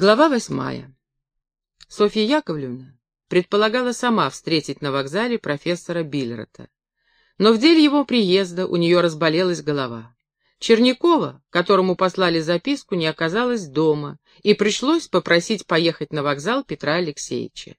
Глава восьмая. Софья Яковлевна предполагала сама встретить на вокзале профессора Биллерта. Но в деле его приезда у нее разболелась голова. Чернякова, которому послали записку, не оказалось дома, и пришлось попросить поехать на вокзал Петра Алексеевича.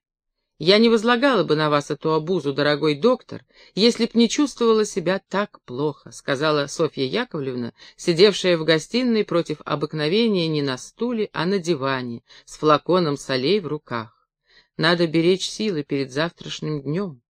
Я не возлагала бы на вас эту обузу, дорогой доктор, если б не чувствовала себя так плохо, сказала Софья Яковлевна, сидевшая в гостиной против обыкновения не на стуле, а на диване, с флаконом солей в руках. Надо беречь силы перед завтрашним днем.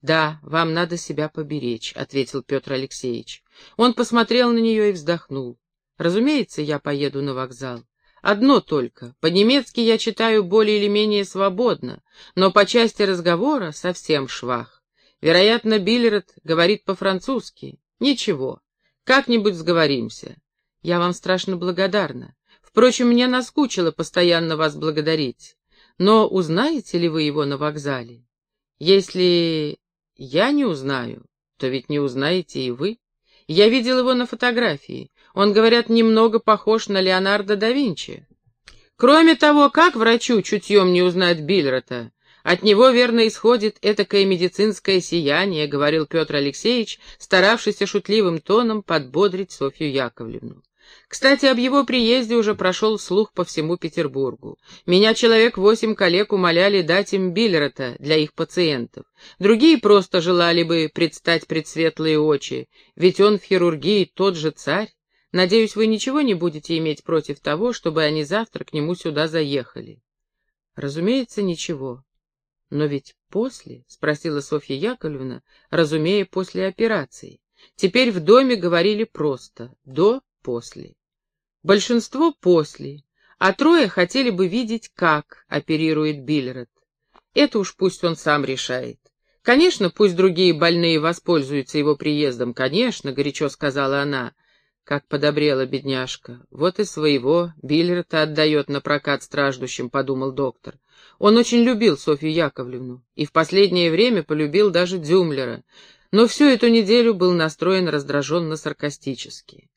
Да, вам надо себя поберечь, ответил Петр Алексеевич. Он посмотрел на нее и вздохнул. Разумеется, я поеду на вокзал. Одно только. По-немецки я читаю более или менее свободно, но по части разговора совсем швах. Вероятно, Биллерет говорит по-французски. Ничего. Как-нибудь сговоримся. Я вам страшно благодарна. Впрочем, мне наскучило постоянно вас благодарить. Но узнаете ли вы его на вокзале? Если я не узнаю, то ведь не узнаете и вы. Я видел его на фотографии. Он, говорят, немного похож на Леонардо да Винчи. Кроме того, как врачу чутьем не узнать Биллерта? От него, верно, исходит этакое медицинское сияние, говорил Петр Алексеевич, старавшийся шутливым тоном подбодрить Софью Яковлевну. Кстати, об его приезде уже прошел слух по всему Петербургу. Меня человек восемь коллег умоляли дать им Биллерта для их пациентов. Другие просто желали бы предстать пред светлые очи, ведь он в хирургии тот же царь. Надеюсь, вы ничего не будете иметь против того, чтобы они завтра к нему сюда заехали. Разумеется, ничего. Но ведь после, — спросила Софья Яковлевна, разумея, после операции. Теперь в доме говорили просто «до», «после». Большинство «после», а трое хотели бы видеть, как оперирует Биллерет. Это уж пусть он сам решает. Конечно, пусть другие больные воспользуются его приездом, конечно, — горячо сказала она, — как подобрела бедняжка. Вот и своего Биллерта отдает на прокат страждущим, подумал доктор. Он очень любил Софью Яковлевну и в последнее время полюбил даже Дюмлера, но всю эту неделю был настроен раздраженно-саркастически.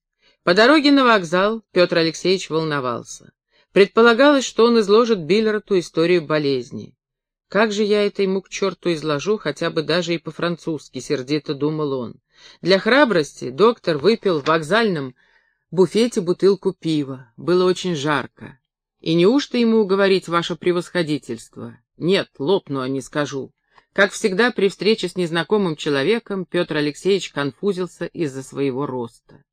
По дороге на вокзал Петр Алексеевич волновался. Предполагалось, что он изложит Биллерту историю болезни. Как же я это ему к черту изложу, хотя бы даже и по-французски, сердито думал он. Для храбрости доктор выпил в вокзальном буфете бутылку пива. Было очень жарко. И неужто ему уговорить ваше превосходительство? Нет, лопну, а не скажу. Как всегда, при встрече с незнакомым человеком Петр Алексеевич конфузился из-за своего роста.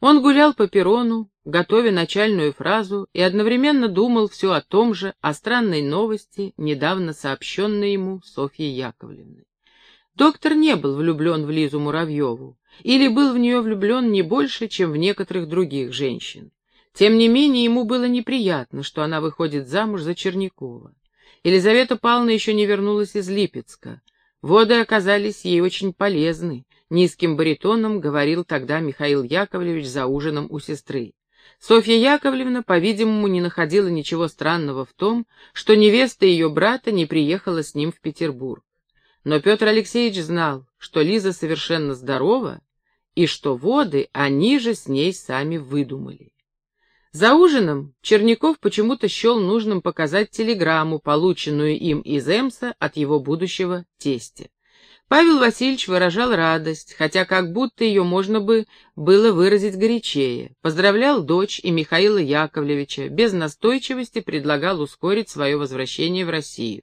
Он гулял по перрону, готовя начальную фразу, и одновременно думал все о том же, о странной новости, недавно сообщенной ему Софьей Яковлевной. Доктор не был влюблен в Лизу Муравьеву, или был в нее влюблен не больше, чем в некоторых других женщин. Тем не менее, ему было неприятно, что она выходит замуж за Чернякова. Елизавета Павловна еще не вернулась из Липецка. Воды оказались ей очень полезны, низким баритоном говорил тогда Михаил Яковлевич за ужином у сестры. Софья Яковлевна, по-видимому, не находила ничего странного в том, что невеста ее брата не приехала с ним в Петербург. Но Петр Алексеевич знал, что Лиза совершенно здорова, и что воды они же с ней сами выдумали. За ужином Черняков почему-то счел нужным показать телеграмму, полученную им из Эмса от его будущего тестя. Павел Васильевич выражал радость, хотя как будто ее можно бы было выразить горячее. Поздравлял дочь и Михаила Яковлевича, без настойчивости предлагал ускорить свое возвращение в Россию.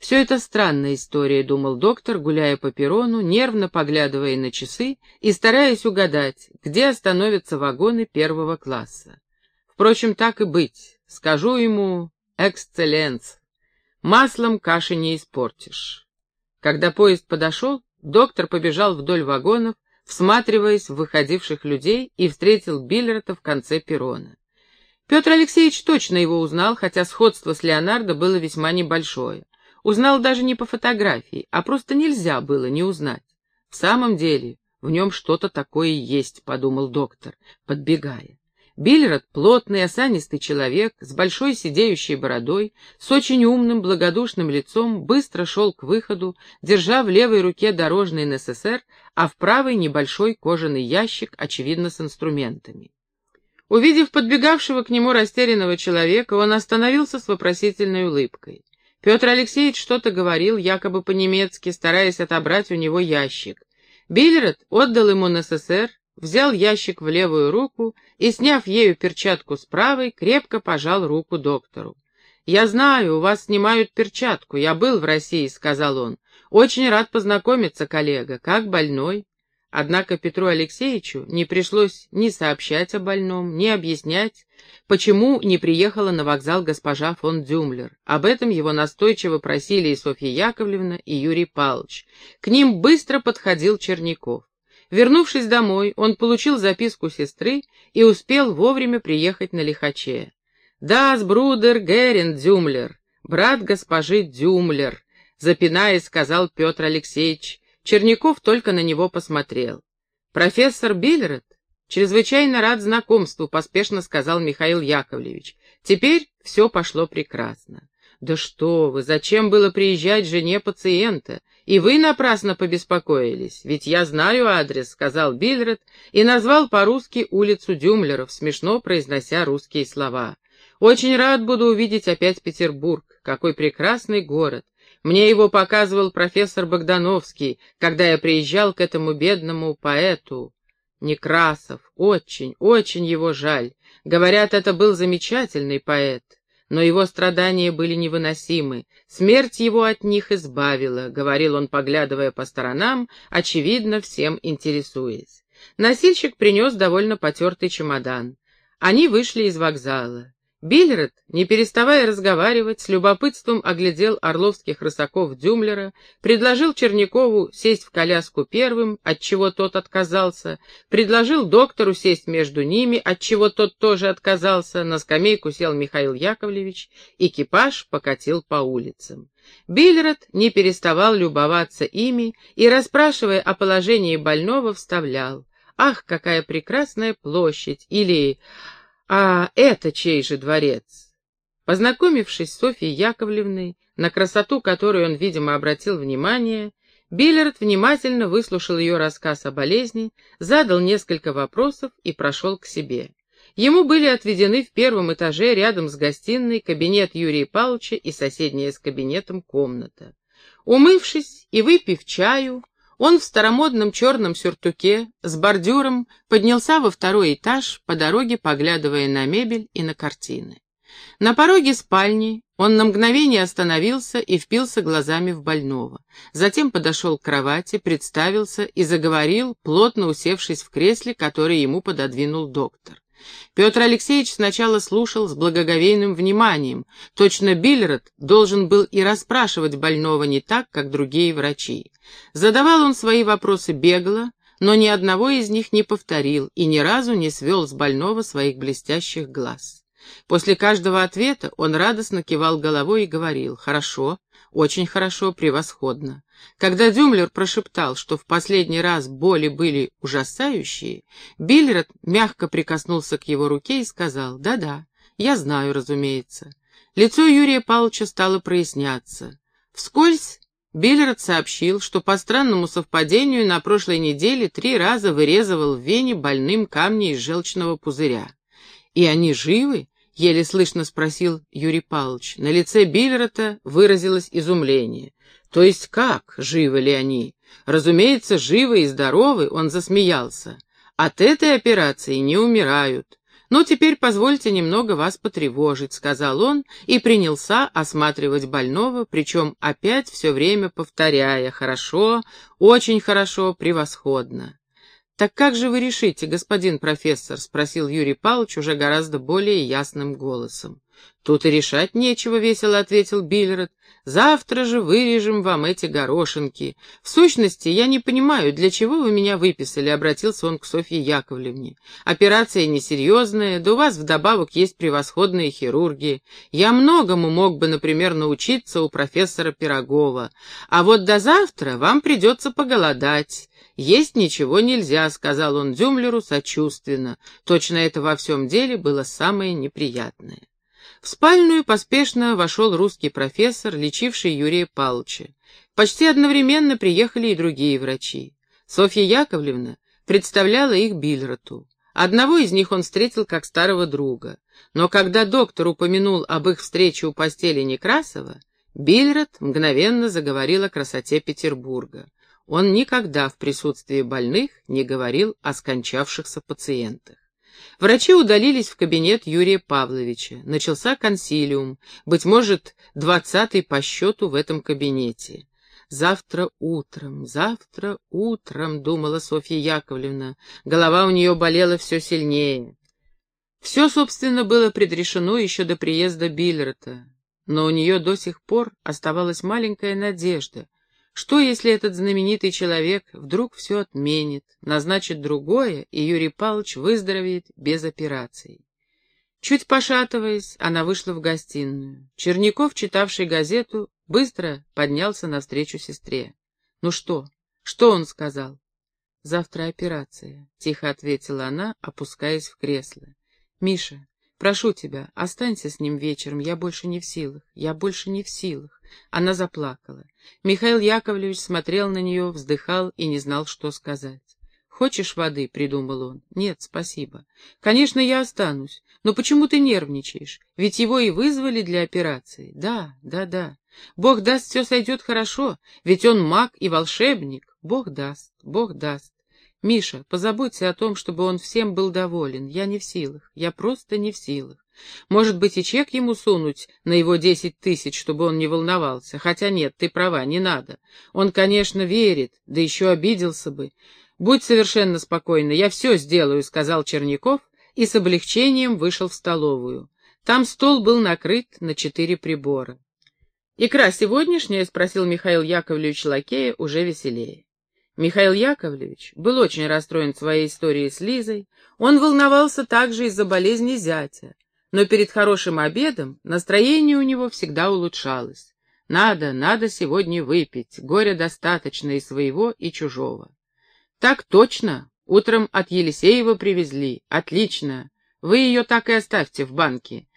Все это странная история, думал доктор, гуляя по перрону, нервно поглядывая на часы и стараясь угадать, где остановятся вагоны первого класса. Впрочем, так и быть. Скажу ему «эксцелленс». Маслом каши не испортишь. Когда поезд подошел, доктор побежал вдоль вагонов, всматриваясь в выходивших людей, и встретил Биллерта в конце перрона. Петр Алексеевич точно его узнал, хотя сходство с Леонардо было весьма небольшое. Узнал даже не по фотографии, а просто нельзя было не узнать. В самом деле, в нем что-то такое есть, подумал доктор, подбегая. Биллерот — плотный, осанистый человек, с большой сидеющей бородой, с очень умным, благодушным лицом, быстро шел к выходу, держа в левой руке дорожный НССР, а в правой небольшой кожаный ящик, очевидно, с инструментами. Увидев подбегавшего к нему растерянного человека, он остановился с вопросительной улыбкой. Петр Алексеевич что-то говорил, якобы по-немецки, стараясь отобрать у него ящик. Биллерд отдал ему НССР, взял ящик в левую руку и, сняв ею перчатку с правой, крепко пожал руку доктору. «Я знаю, у вас снимают перчатку, я был в России», — сказал он. «Очень рад познакомиться, коллега. Как больной?» Однако Петру Алексеевичу не пришлось ни сообщать о больном, ни объяснять, почему не приехала на вокзал госпожа фон Дюмлер. Об этом его настойчиво просили и Софья Яковлевна, и Юрий Павлович. К ним быстро подходил Черняков. Вернувшись домой, он получил записку сестры и успел вовремя приехать на лихаче. «Да, с брудер Герин Дюмлер, брат госпожи Дюмлер», запинаясь, сказал Петр Алексеевич, Черняков только на него посмотрел. «Профессор Биллерет чрезвычайно рад знакомству», — поспешно сказал Михаил Яковлевич. «Теперь все пошло прекрасно». «Да что вы, зачем было приезжать жене пациента? И вы напрасно побеспокоились, ведь я знаю адрес», — сказал Биллерет и назвал по-русски улицу Дюмлеров, смешно произнося русские слова. «Очень рад буду увидеть опять Петербург. Какой прекрасный город. Мне его показывал профессор Богдановский, когда я приезжал к этому бедному поэту. Некрасов. Очень, очень его жаль. Говорят, это был замечательный поэт. Но его страдания были невыносимы. Смерть его от них избавила, — говорил он, поглядывая по сторонам, очевидно, всем интересуясь. Носильщик принес довольно потертый чемодан. Они вышли из вокзала. Биллерет, не переставая разговаривать, с любопытством оглядел орловских рысаков Дюмлера, предложил Чернякову сесть в коляску первым, от чего тот отказался, предложил доктору сесть между ними, от чего тот тоже отказался, на скамейку сел Михаил Яковлевич, экипаж покатил по улицам. Биллерет не переставал любоваться ими и, расспрашивая о положении больного, вставлял «Ах, какая прекрасная площадь!» или а это чей же дворец? Познакомившись с Софьей Яковлевной, на красоту которой он, видимо, обратил внимание, Биллерд внимательно выслушал ее рассказ о болезни, задал несколько вопросов и прошел к себе. Ему были отведены в первом этаже рядом с гостиной кабинет Юрия Павловича и соседняя с кабинетом комната. Умывшись и выпив чаю, он в старомодном черном сюртуке с бордюром поднялся во второй этаж, по дороге поглядывая на мебель и на картины. На пороге спальни он на мгновение остановился и впился глазами в больного. Затем подошел к кровати, представился и заговорил, плотно усевшись в кресле, которое ему пододвинул доктор. Петр Алексеевич сначала слушал с благоговейным вниманием. Точно Биллерот должен был и расспрашивать больного не так, как другие врачи. Задавал он свои вопросы бегло, но ни одного из них не повторил и ни разу не свел с больного своих блестящих глаз. После каждого ответа он радостно кивал головой и говорил «Хорошо, очень хорошо, превосходно». Когда Дюмлер прошептал, что в последний раз боли были ужасающие, Биллерот мягко прикоснулся к его руке и сказал «Да-да, я знаю, разумеется». Лицо Юрия Павловича стало проясняться. Вскользь Биллерот сообщил, что по странному совпадению на прошлой неделе три раза вырезывал в вене больным камни из желчного пузыря. «И они живы?» — еле слышно спросил Юрий Павлович. На лице Биллерота выразилось изумление. То есть как, живы ли они? Разумеется, живы и здоровы, он засмеялся. От этой операции не умирают. «Ну, теперь позвольте немного вас потревожить», — сказал он и принялся осматривать больного, причем опять все время повторяя «хорошо, очень хорошо, превосходно». «Так как же вы решите, господин профессор?» — спросил Юрий Павлович уже гораздо более ясным голосом. «Тут и решать нечего», — весело ответил Биллерет. «Завтра же вырежем вам эти горошинки. В сущности, я не понимаю, для чего вы меня выписали», — обратился он к Софье Яковлевне. «Операция несерьезная, да у вас вдобавок есть превосходные хирурги. Я многому мог бы, например, научиться у профессора Пирогова. А вот до завтра вам придется поголодать». «Есть ничего нельзя», — сказал он Дюмлеру сочувственно. Точно это во всем деле было самое неприятное. В спальную поспешно вошел русский профессор, лечивший Юрия Павловича. Почти одновременно приехали и другие врачи. Софья Яковлевна представляла их Бильроту. Одного из них он встретил как старого друга. Но когда доктор упомянул об их встрече у постели Некрасова, Бильрот мгновенно заговорил о красоте Петербурга. Он никогда в присутствии больных не говорил о скончавшихся пациентах. Врачи удалились в кабинет Юрия Павловича. Начался консилиум, быть может, двадцатый по счету в этом кабинете. «Завтра утром, завтра утром», — думала Софья Яковлевна. Голова у нее болела все сильнее. Все, собственно, было предрешено еще до приезда Биллерта, но у нее до сих пор оставалась маленькая надежда. Что, если этот знаменитый человек вдруг все отменит, назначит другое, и Юрий Павлович выздоровеет без операций? Чуть пошатываясь, она вышла в гостиную. Черняков, читавший газету, Быстро поднялся навстречу сестре. «Ну что? Что он сказал?» «Завтра операция», — тихо ответила она, опускаясь в кресло. «Миша, прошу тебя, останься с ним вечером, я больше не в силах, я больше не в силах». Она заплакала. Михаил Яковлевич смотрел на нее, вздыхал и не знал, что сказать. «Хочешь воды?» — придумал он. «Нет, спасибо. Конечно, я останусь. Но почему ты нервничаешь? Ведь его и вызвали для операции. Да, да, да. Бог даст, все сойдет хорошо, ведь он маг и волшебник. Бог даст, Бог даст. Миша, позаботься о том, чтобы он всем был доволен. Я не в силах, я просто не в силах. Может быть, и чек ему сунуть на его десять тысяч, чтобы он не волновался. Хотя нет, ты права, не надо. Он, конечно, верит, да еще обиделся бы. Будь совершенно спокойна, я все сделаю, — сказал Черняков и с облегчением вышел в столовую. Там стол был накрыт на четыре прибора. «Икра сегодняшняя?» — спросил Михаил Яковлевич Лакея уже веселее. Михаил Яковлевич был очень расстроен своей историей с Лизой, он волновался также из-за болезни зятя, но перед хорошим обедом настроение у него всегда улучшалось. Надо, надо сегодня выпить, горя достаточно и своего, и чужого. Так точно, утром от Елисеева привезли, отлично, вы ее так и оставьте в банке.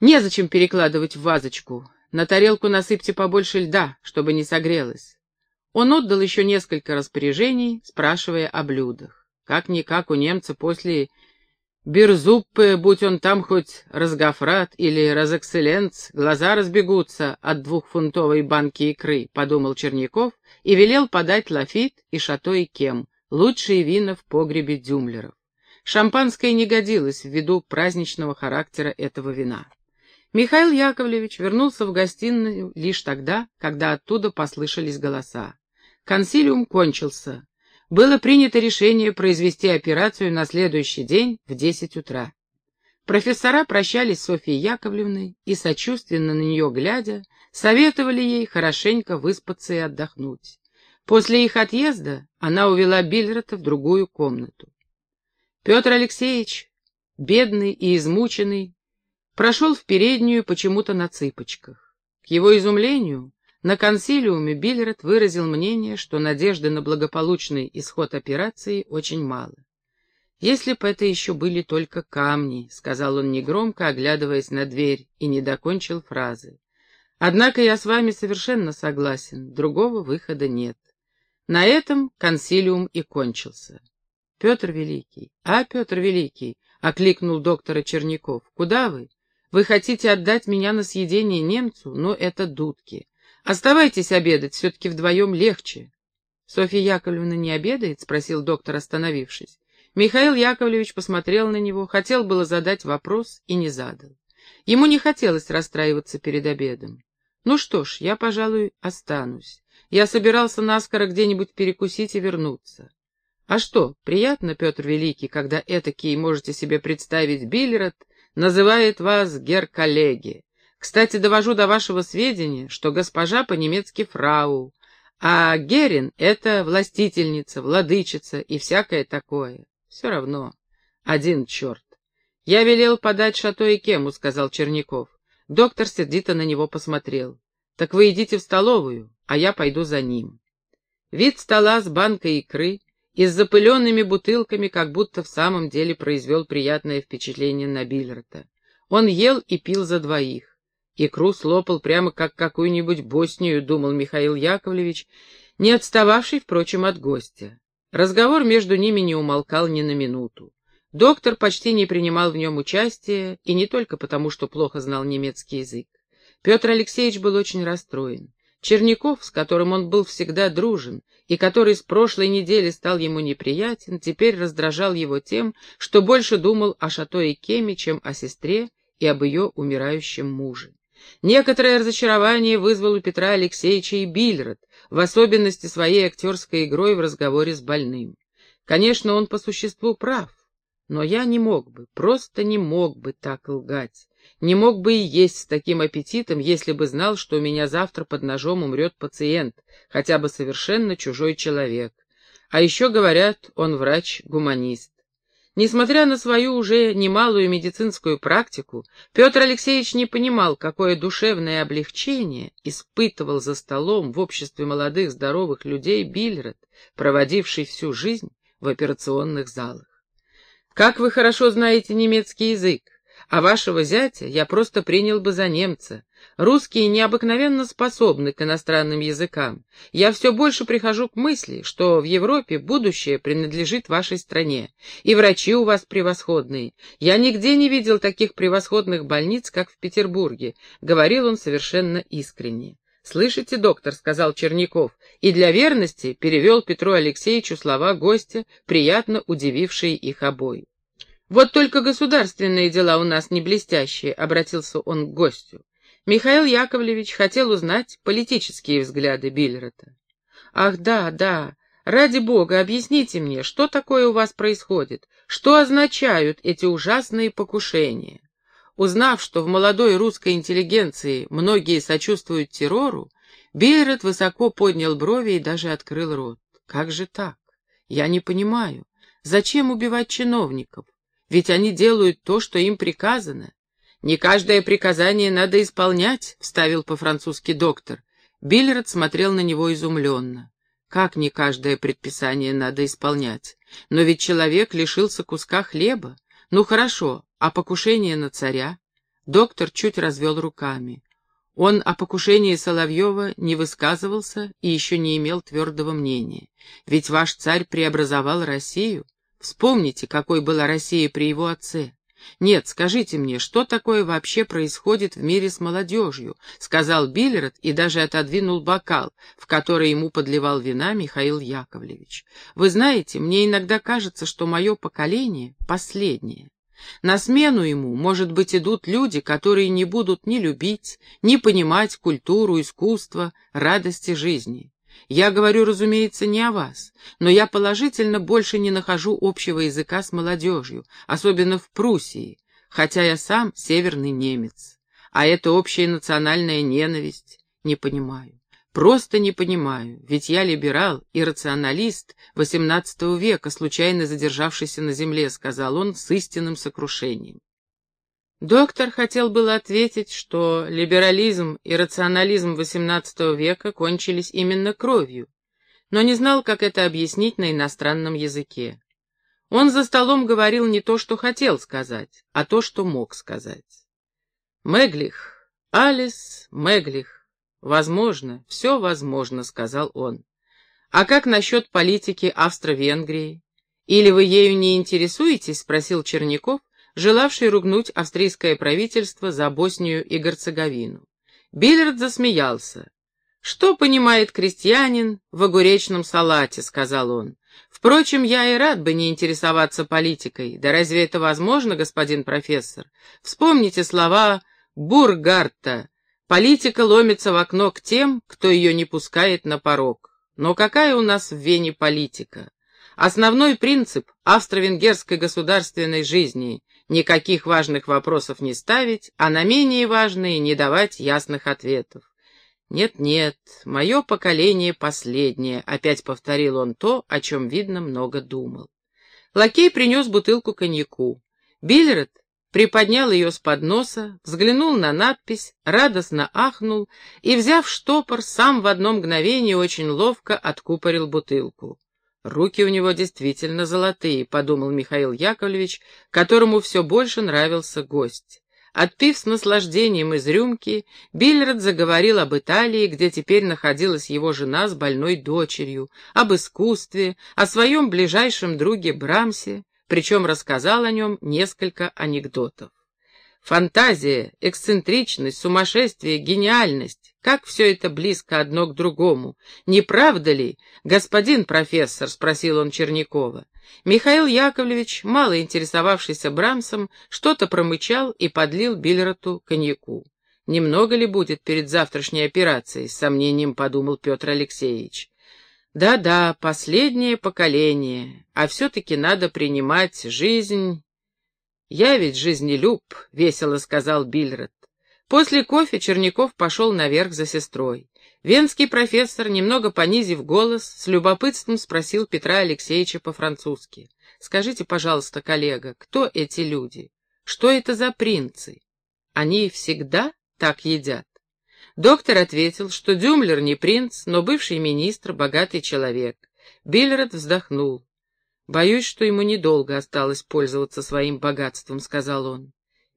Незачем перекладывать в вазочку, на тарелку насыпьте побольше льда, чтобы не согрелось. Он отдал еще несколько распоряжений, спрашивая о блюдах. Как-никак у немца после Бирзуппы, будь он там хоть разгофрат или разэкселленц, глаза разбегутся от двухфунтовой банки икры, — подумал Черняков и велел подать лафит и шато и кем, лучшие вина в погребе дюмлеров. Шампанское не годилось ввиду праздничного характера этого вина. Михаил Яковлевич вернулся в гостиную лишь тогда, когда оттуда послышались голоса. Консилиум кончился. Было принято решение произвести операцию на следующий день в десять утра. Профессора прощались с Софьей Яковлевной и, сочувственно на нее глядя, советовали ей хорошенько выспаться и отдохнуть. После их отъезда она увела Бильрота в другую комнату. Петр Алексеевич, бедный и измученный, прошел в переднюю почему-то на цыпочках. К его изумлению, на консилиуме Биллерет выразил мнение, что надежды на благополучный исход операции очень мало. «Если б это еще были только камни», — сказал он негромко, оглядываясь на дверь, и не докончил фразы. «Однако я с вами совершенно согласен, другого выхода нет». На этом консилиум и кончился. «Петр Великий, а, Петр Великий!» — окликнул доктора Черняков. «Куда вы? Вы хотите отдать меня на съедение немцу? Но это дудки. Оставайтесь обедать, все-таки вдвоем легче. Софья Яковлевна не обедает? — спросил доктор, остановившись. Михаил Яковлевич посмотрел на него, хотел было задать вопрос и не задал. Ему не хотелось расстраиваться перед обедом. Ну что ж, я, пожалуй, останусь. Я собирался наскоро где-нибудь перекусить и вернуться. А что, приятно, Петр Великий, когда этакий, можете себе представить, Биллерот называет вас гер-коллеги. Кстати, довожу до вашего сведения, что госпожа по-немецки фрау, а Герин — это властительница, владычица и всякое такое. Все равно. Один черт. Я велел подать шато и кему, — сказал Черняков. Доктор сердито на него посмотрел. Так вы идите в столовую, а я пойду за ним. Вид стола с банкой икры — и с запыленными бутылками как будто в самом деле произвел приятное впечатление на Биллерта. Он ел и пил за двоих. Икру слопал прямо как какую-нибудь Боснию, думал Михаил Яковлевич, не отстававший, впрочем, от гостя. Разговор между ними не умолкал ни на минуту. Доктор почти не принимал в нем участия, и не только потому, что плохо знал немецкий язык. Петр Алексеевич был очень расстроен. Черняков, с которым он был всегда дружен, и который с прошлой недели стал ему неприятен, теперь раздражал его тем, что больше думал о Шато и Кеме, чем о сестре и об ее умирающем муже. Некоторое разочарование вызвал у Петра Алексеевича и Бильрот, в особенности своей актерской игрой в разговоре с больным. Конечно, он по существу прав, но я не мог бы, просто не мог бы так лгать. Не мог бы и есть с таким аппетитом, если бы знал, что у меня завтра под ножом умрет пациент, хотя бы совершенно чужой человек. А еще говорят, он врач-гуманист. Несмотря на свою уже немалую медицинскую практику, Петр Алексеевич не понимал, какое душевное облегчение испытывал за столом в обществе молодых здоровых людей Бильрот, проводивший всю жизнь в операционных залах. «Как вы хорошо знаете немецкий язык, а вашего зятя я просто принял бы за немца. Русские необыкновенно способны к иностранным языкам. Я все больше прихожу к мысли, что в Европе будущее принадлежит вашей стране, и врачи у вас превосходные. Я нигде не видел таких превосходных больниц, как в Петербурге», — говорил он совершенно искренне. «Слышите, доктор», — сказал Черняков, и для верности перевел Петру Алексеевичу слова гостя, приятно удивившие их обоих. «Вот только государственные дела у нас не блестящие», — обратился он к гостю. Михаил Яковлевич хотел узнать политические взгляды Биллерета. «Ах, да, да, ради бога, объясните мне, что такое у вас происходит? Что означают эти ужасные покушения?» Узнав, что в молодой русской интеллигенции многие сочувствуют террору, Биллерет высоко поднял брови и даже открыл рот. «Как же так? Я не понимаю. Зачем убивать чиновников? Ведь они делают то, что им приказано. «Не каждое приказание надо исполнять», — вставил по-французски доктор. Биллерд смотрел на него изумленно. «Как не каждое предписание надо исполнять? Но ведь человек лишился куска хлеба. Ну хорошо, а покушение на царя?» Доктор чуть развел руками. Он о покушении Соловьева не высказывался и еще не имел твердого мнения. Ведь ваш царь преобразовал Россию. Вспомните, какой была Россия при его отце. «Нет, скажите мне, что такое вообще происходит в мире с молодежью?» — сказал Биллерд и даже отодвинул бокал, в который ему подливал вина Михаил Яковлевич. «Вы знаете, мне иногда кажется, что мое поколение последнее. На смену ему, может быть, идут люди, которые не будут ни любить, ни понимать культуру, искусство, радости жизни. Я говорю, разумеется, не о вас, но я положительно больше не нахожу общего языка с молодежью, особенно в Пруссии, хотя я сам северный немец. А это общая национальная ненависть, не понимаю. Просто не понимаю, ведь я либерал и рационалист XVIII века, случайно задержавшийся на земле, сказал он с истинным сокрушением. Доктор хотел было ответить, что либерализм и рационализм XVIII века кончились именно кровью, но не знал, как это объяснить на иностранном языке. Он за столом говорил не то, что хотел сказать, а то, что мог сказать. «Меглих, Алис Меглих, возможно, все возможно», — сказал он. «А как насчет политики Австро-Венгрии? Или вы ею не интересуетесь?» — спросил Черняков, желавший ругнуть австрийское правительство за Боснию и Герцеговину. Биллерд засмеялся. «Что понимает крестьянин в огуречном салате?» — сказал он. «Впрочем, я и рад бы не интересоваться политикой. Да разве это возможно, господин профессор? Вспомните слова Бургарта. Политика ломится в окно к тем, кто ее не пускает на порог. Но какая у нас в Вене политика? Основной принцип австро-венгерской государственной жизни никаких важных вопросов не ставить, а на менее важные не давать ясных ответов. «Нет-нет, мое поколение последнее», — опять повторил он то, о чем, видно, много думал. Лакей принес бутылку коньяку. Биллерет приподнял ее с подноса, взглянул на надпись, радостно ахнул и, взяв штопор, сам в одно мгновение очень ловко откупорил бутылку. «Руки у него действительно золотые», — подумал Михаил Яковлевич, которому все больше нравился гость. Отпив с наслаждением из рюмки, Биллерд заговорил об Италии, где теперь находилась его жена с больной дочерью, об искусстве, о своем ближайшем друге Брамсе, причем рассказал о нем несколько анекдотов. Фантазия, эксцентричность, сумасшествие, гениальность. Как все это близко одно к другому. Не правда ли, господин профессор, спросил он Чернякова. Михаил Яковлевич, мало интересовавшийся Брамсом, что-то промычал и подлил Биллероту коньяку. Немного ли будет перед завтрашней операцией, с сомнением подумал Петр Алексеевич. Да-да, последнее поколение, а все-таки надо принимать жизнь «Я ведь жизнелюб», — весело сказал Бильрот. После кофе Черняков пошел наверх за сестрой. Венский профессор, немного понизив голос, с любопытством спросил Петра Алексеевича по-французски. «Скажите, пожалуйста, коллега, кто эти люди? Что это за принцы? Они всегда так едят?» Доктор ответил, что Дюмлер не принц, но бывший министр, богатый человек. Биллерот вздохнул. «Боюсь, что ему недолго осталось пользоваться своим богатством», — сказал он.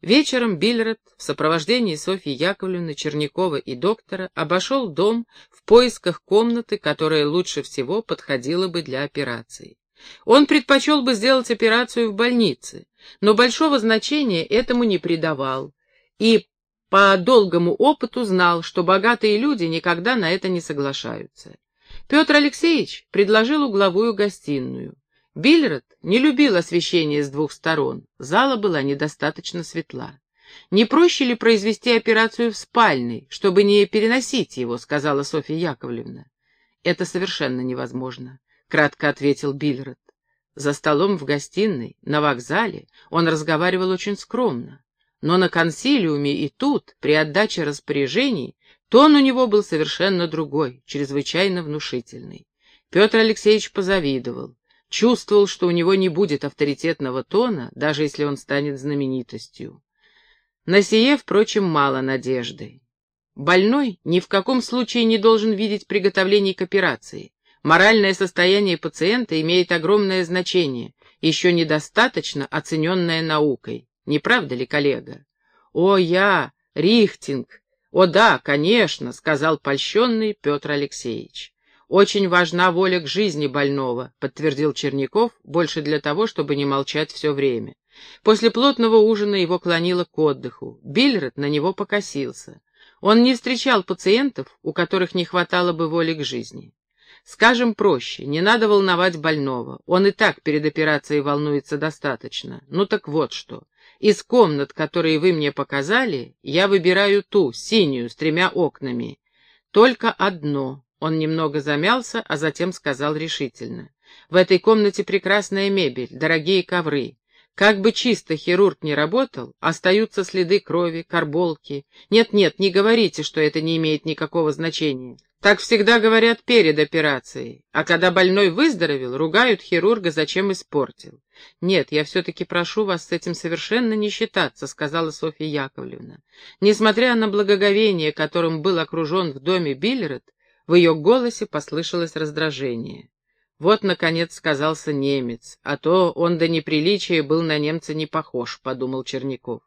Вечером Биллерет в сопровождении Софьи Яковлевны, Чернякова и доктора обошел дом в поисках комнаты, которая лучше всего подходила бы для операции. Он предпочел бы сделать операцию в больнице, но большого значения этому не придавал и по долгому опыту знал, что богатые люди никогда на это не соглашаются. Петр Алексеевич предложил угловую гостиную. Бильрот не любил освещение с двух сторон, зала была недостаточно светла. «Не проще ли произвести операцию в спальной, чтобы не переносить его?» — сказала Софья Яковлевна. «Это совершенно невозможно», — кратко ответил Бильрот. За столом в гостиной, на вокзале, он разговаривал очень скромно. Но на консилиуме и тут, при отдаче распоряжений, тон у него был совершенно другой, чрезвычайно внушительный. Петр Алексеевич позавидовал. Чувствовал, что у него не будет авторитетного тона, даже если он станет знаменитостью. На сие, впрочем, мало надежды. Больной ни в каком случае не должен видеть приготовлений к операции. Моральное состояние пациента имеет огромное значение, еще недостаточно оцененное наукой. Не правда ли, коллега? «О, я, Рихтинг! О да, конечно!» — сказал польщенный Петр Алексеевич. «Очень важна воля к жизни больного», — подтвердил Черняков, больше для того, чтобы не молчать все время. После плотного ужина его клонило к отдыху. Бильрот на него покосился. Он не встречал пациентов, у которых не хватало бы воли к жизни. Скажем проще, не надо волновать больного. Он и так перед операцией волнуется достаточно. Ну так вот что. Из комнат, которые вы мне показали, я выбираю ту, синюю, с тремя окнами. Только одно. Он немного замялся, а затем сказал решительно. «В этой комнате прекрасная мебель, дорогие ковры. Как бы чисто хирург не работал, остаются следы крови, карболки. Нет-нет, не говорите, что это не имеет никакого значения. Так всегда говорят перед операцией, а когда больной выздоровел, ругают хирурга, зачем испортил. «Нет, я все-таки прошу вас с этим совершенно не считаться», — сказала Софья Яковлевна. Несмотря на благоговение, которым был окружен в доме Биллерет, в ее голосе послышалось раздражение. Вот, наконец, сказался немец, а то он до неприличия был на немца не похож, — подумал Черняков.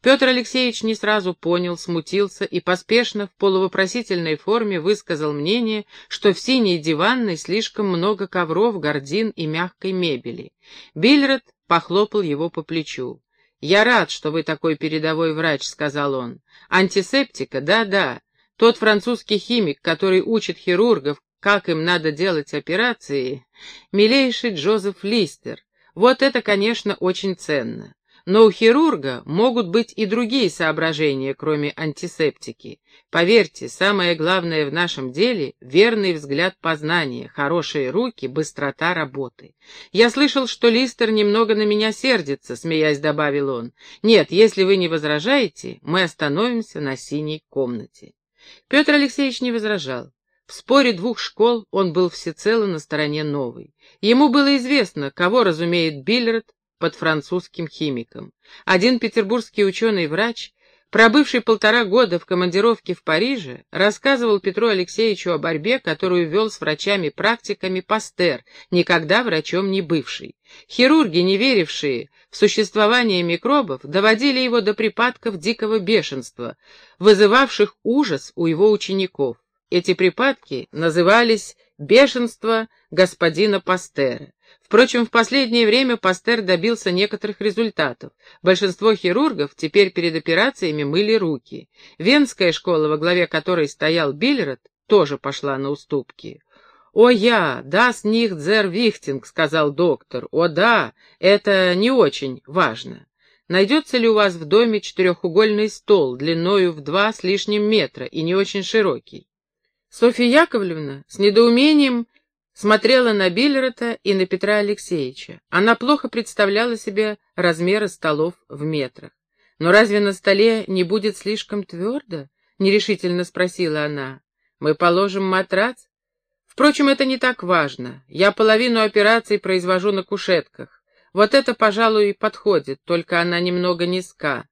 Петр Алексеевич не сразу понял, смутился и поспешно в полувопросительной форме высказал мнение, что в синей диванной слишком много ковров, гордин и мягкой мебели. Бильред похлопал его по плечу. «Я рад, что вы такой передовой врач», — сказал он. «Антисептика? Да-да. Тот французский химик, который учит хирургов, как им надо делать операции, милейший Джозеф Листер. Вот это, конечно, очень ценно. Но у хирурга могут быть и другие соображения, кроме антисептики. Поверьте, самое главное в нашем деле — верный взгляд познания, хорошие руки, быстрота работы. Я слышал, что Листер немного на меня сердится, смеясь добавил он. Нет, если вы не возражаете, мы остановимся на синей комнате. Петр Алексеевич не возражал. В споре двух школ он был всецело на стороне новой. Ему было известно, кого разумеет Биллерд под французским химиком. Один петербургский ученый-врач, пробывший полтора года в командировке в Париже, рассказывал Петру Алексеевичу о борьбе, которую вел с врачами-практиками Пастер, никогда врачом не бывший. Хирурги, не верившие в существование микробов, доводили его до припадков дикого бешенства, вызывавших ужас у его учеников. Эти припадки назывались «бешенство господина Пастера». Впрочем, в последнее время Пастер добился некоторых результатов. Большинство хирургов теперь перед операциями мыли руки. Венская школа, во главе которой стоял Биллерот, тоже пошла на уступки. «О, я, das nicht sehr wichtig», — сказал доктор. «О, да, это не очень важно. Найдется ли у вас в доме четырехугольный стол длиною в два с лишним метра и не очень широкий?» Софья Яковлевна с недоумением смотрела на Биллерета и на Петра Алексеевича. Она плохо представляла себе размеры столов в метрах. «Но разве на столе не будет слишком твердо?» — нерешительно спросила она. «Мы положим матрац, Впрочем, это не так важно. Я половину операций произвожу на кушетках. Вот это, пожалуй, и подходит, только она немного низка.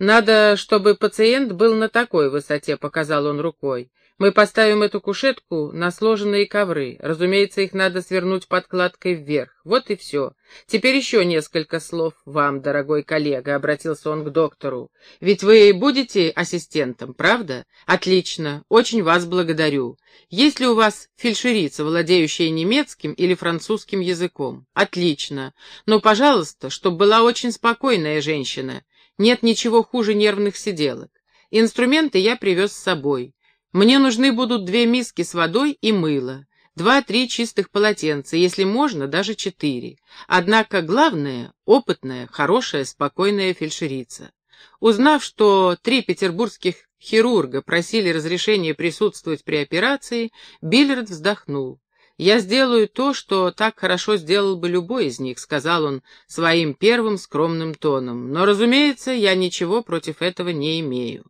Надо, чтобы пациент был на такой высоте, показал он рукой. Мы поставим эту кушетку на сложенные ковры. Разумеется, их надо свернуть подкладкой вверх. Вот и все. Теперь еще несколько слов вам, дорогой коллега, — обратился он к доктору. Ведь вы будете ассистентом, правда? Отлично. Очень вас благодарю. Есть ли у вас фельдшерица, владеющая немецким или французским языком? Отлично. Но, пожалуйста, чтобы была очень спокойная женщина. Нет ничего хуже нервных сиделок. Инструменты я привез с собой. Мне нужны будут две миски с водой и мыло, два-три чистых полотенца, если можно, даже четыре. Однако главное — опытная, хорошая, спокойная фельдшерица. Узнав, что три петербургских хирурга просили разрешения присутствовать при операции, Биллерд вздохнул. «Я сделаю то, что так хорошо сделал бы любой из них», — сказал он своим первым скромным тоном. «Но, разумеется, я ничего против этого не имею».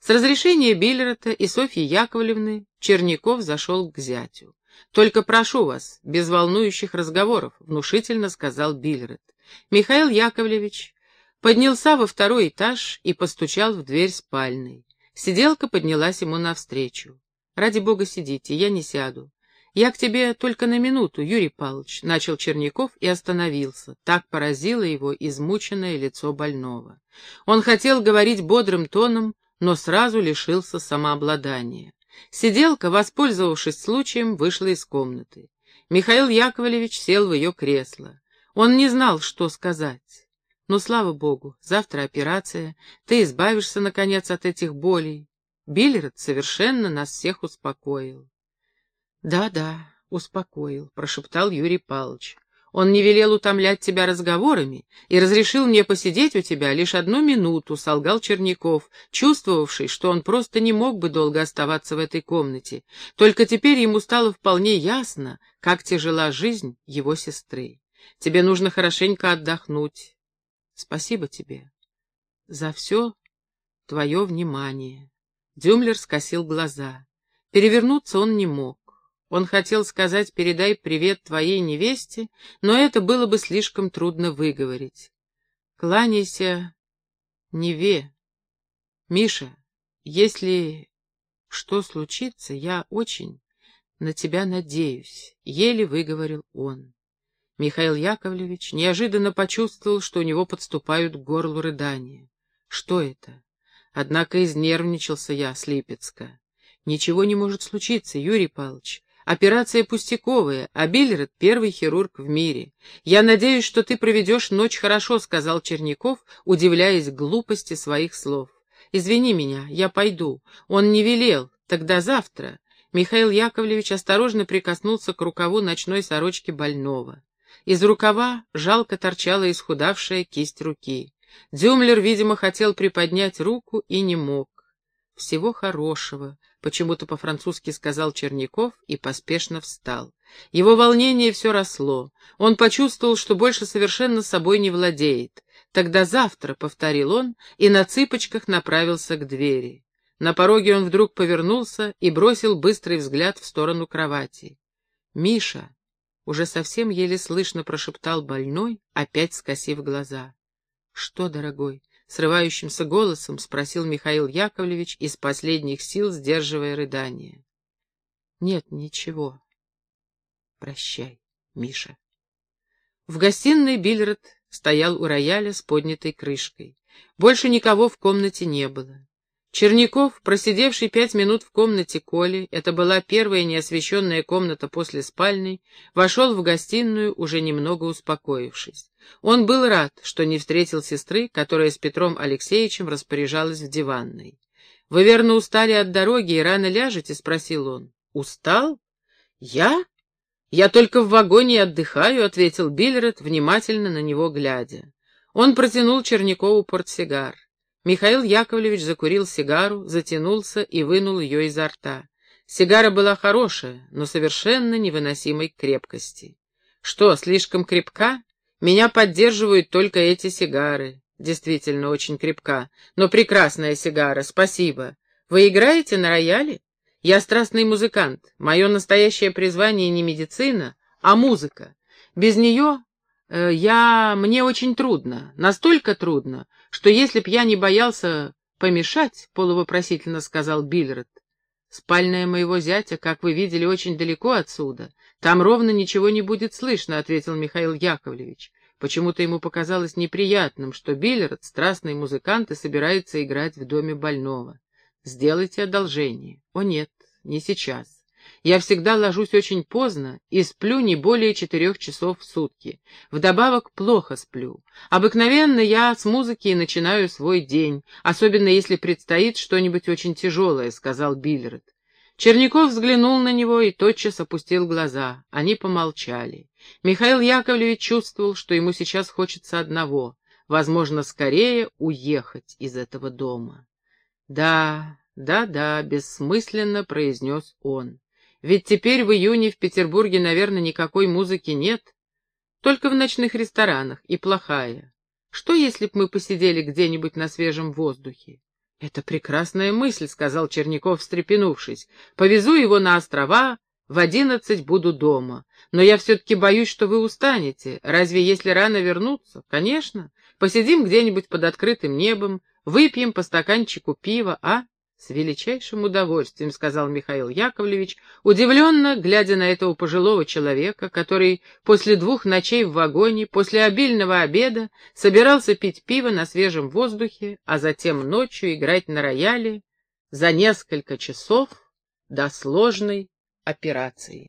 С разрешения Биллерта и Софьи Яковлевны Черняков зашел к зятю. «Только прошу вас, без волнующих разговоров», — внушительно сказал Биллерет. Михаил Яковлевич поднялся во второй этаж и постучал в дверь спальной. Сиделка поднялась ему навстречу. «Ради бога сидите, я не сяду. Я к тебе только на минуту, Юрий Павлович», — начал Черняков и остановился. Так поразило его измученное лицо больного. Он хотел говорить бодрым тоном, но сразу лишился самообладания. Сиделка, воспользовавшись случаем, вышла из комнаты. Михаил Яковлевич сел в ее кресло. Он не знал, что сказать. «Ну, слава богу, завтра операция, ты избавишься, наконец, от этих болей». Биллерд совершенно нас всех успокоил. «Да-да, успокоил», — прошептал Юрий Павлович. Он не велел утомлять тебя разговорами и разрешил мне посидеть у тебя лишь одну минуту, — солгал Черняков, чувствовавший, что он просто не мог бы долго оставаться в этой комнате. Только теперь ему стало вполне ясно, как тяжела жизнь его сестры. Тебе нужно хорошенько отдохнуть. Спасибо тебе за все твое внимание. Дюмлер скосил глаза. Перевернуться он не мог. Он хотел сказать «передай привет твоей невесте», но это было бы слишком трудно выговорить. «Кланяйся Неве. Миша, если что случится, я очень на тебя надеюсь», — еле выговорил он. Михаил Яковлевич неожиданно почувствовал, что у него подступают к горлу рыдания. Что это? Однако изнервничался я с Липецка. Ничего не может случиться, Юрий Павлович. Операция пустяковая, а Биллерет — первый хирург в мире. Я надеюсь, что ты проведешь ночь хорошо, — сказал Черняков, удивляясь глупости своих слов. Извини меня, я пойду. Он не велел. Тогда завтра. Михаил Яковлевич осторожно прикоснулся к рукаву ночной сорочки больного. Из рукава жалко торчала исхудавшая кисть руки. Дюмлер, видимо, хотел приподнять руку и не мог. Всего хорошего, почему-то по-французски сказал Черняков и поспешно встал. Его волнение все росло. Он почувствовал, что больше совершенно собой не владеет. «Тогда завтра», — повторил он, и на цыпочках направился к двери. На пороге он вдруг повернулся и бросил быстрый взгляд в сторону кровати. «Миша!» — уже совсем еле слышно прошептал больной, опять скосив глаза. «Что, дорогой?» Срывающимся голосом спросил Михаил Яковлевич из последних сил, сдерживая рыдание. Нет, ничего. Прощай, Миша. В гостиной Бильрот стоял у рояля с поднятой крышкой. Больше никого в комнате не было. Черняков, просидевший пять минут в комнате Коли, это была первая неосвещенная комната после спальной, вошел в гостиную, уже немного успокоившись. Он был рад, что не встретил сестры, которая с Петром Алексеевичем распоряжалась в диванной. «Вы, верно, устали от дороги и рано ляжете?» — спросил он. «Устал? Я? Я только в вагоне отдыхаю», — ответил Биллерет, внимательно на него глядя. Он протянул Чернякову портсигар. Михаил Яковлевич закурил сигару, затянулся и вынул ее изо рта. Сигара была хорошая, но совершенно невыносимой крепкости. «Что, слишком крепка? Меня поддерживают только эти сигары. Действительно, очень крепка. Но прекрасная сигара, спасибо. Вы играете на рояле? Я страстный музыкант. Мое настоящее призвание не медицина, а музыка. Без нее я... мне очень трудно. Настолько трудно, что если б я не боялся помешать, — полувопросительно сказал Биллерд. Спальная моего зятя, как вы видели, очень далеко отсюда. Там ровно ничего не будет слышно, — ответил Михаил Яковлевич. Почему-то ему показалось неприятным, что Биллерд, страстный музыкант, и собирается играть в доме больного. Сделайте одолжение. О нет, не сейчас. Я всегда ложусь очень поздно и сплю не более четырех часов в сутки. Вдобавок плохо сплю. Обыкновенно я с музыки начинаю свой день, особенно если предстоит что-нибудь очень тяжелое, — сказал Биллерд. Черняков взглянул на него и тотчас опустил глаза. Они помолчали. Михаил Яковлевич чувствовал, что ему сейчас хочется одного — возможно, скорее уехать из этого дома. «Да, да-да», — бессмысленно произнес он. «Ведь теперь в июне в Петербурге, наверное, никакой музыки нет, только в ночных ресторанах, и плохая. Что, если б мы посидели где-нибудь на свежем воздухе?» «Это прекрасная мысль», — сказал Черняков, встрепенувшись. «Повезу его на острова, в одиннадцать буду дома. Но я все-таки боюсь, что вы устанете. Разве если рано вернуться? Конечно. Посидим где-нибудь под открытым небом, выпьем по стаканчику пива, а? С величайшим удовольствием, сказал Михаил Яковлевич, удивленно глядя на этого пожилого человека, который после двух ночей в вагоне, после обильного обеда, собирался пить пиво на свежем воздухе, а затем ночью играть на рояле за несколько часов до сложной операции.